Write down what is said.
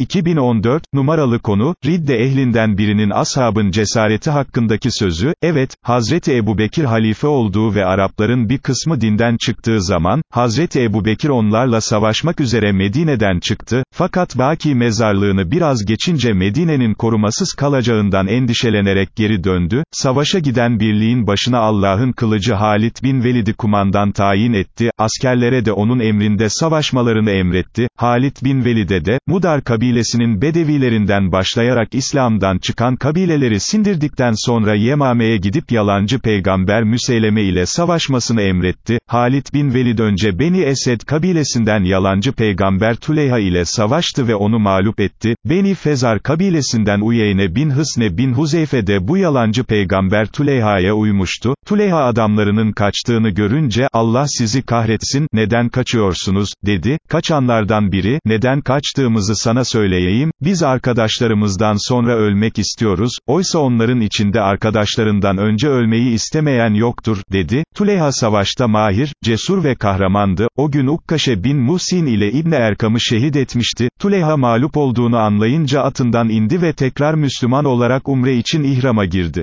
2014, numaralı konu, Ridde ehlinden birinin ashabın cesareti hakkındaki sözü, evet, Hazreti Ebu Bekir halife olduğu ve Arapların bir kısmı dinden çıktığı zaman, Hazreti Ebu Bekir onlarla savaşmak üzere Medine'den çıktı, fakat Baki mezarlığını biraz geçince Medine'nin korumasız kalacağından endişelenerek geri döndü, savaşa giden birliğin başına Allah'ın kılıcı Halit bin Velid'i kumandan tayin etti, askerlere de onun emrinde savaşmalarını emretti, Halit bin Velid'e de, Mudar kabilesinin bedevilerinden başlayarak İslam'dan çıkan kabileleri sindirdikten sonra Yemame'ye gidip yalancı peygamber Müseyleme ile savaşmasını emretti, Halit bin Velid önce Beni Esed kabilesinden yalancı peygamber Tuleyha ile savaştı ve onu mağlup etti, Beni Fezar kabilesinden Uyeyne bin Hısne bin Huzeyfe de bu yalancı peygamber Tuleyha'ya uymuştu, Tuleyha adamlarının kaçtığını görünce, Allah sizi kahretsin, neden kaçıyorsunuz, dedi, kaçanlardan biri, neden kaçtığımızı sana söyleyeyim, biz arkadaşlarımızdan sonra ölmek istiyoruz, oysa onların içinde arkadaşlarından önce ölmeyi istemeyen yoktur, dedi, Tuleyha savaşta mahir, cesur ve kahramandı, o gün Ukkaşe bin Musin ile İbni Erkam'ı şehit etmişti, Tuleyha mağlup olduğunu anlayınca atından indi ve tekrar Müslüman olarak umre için ihrama girdi.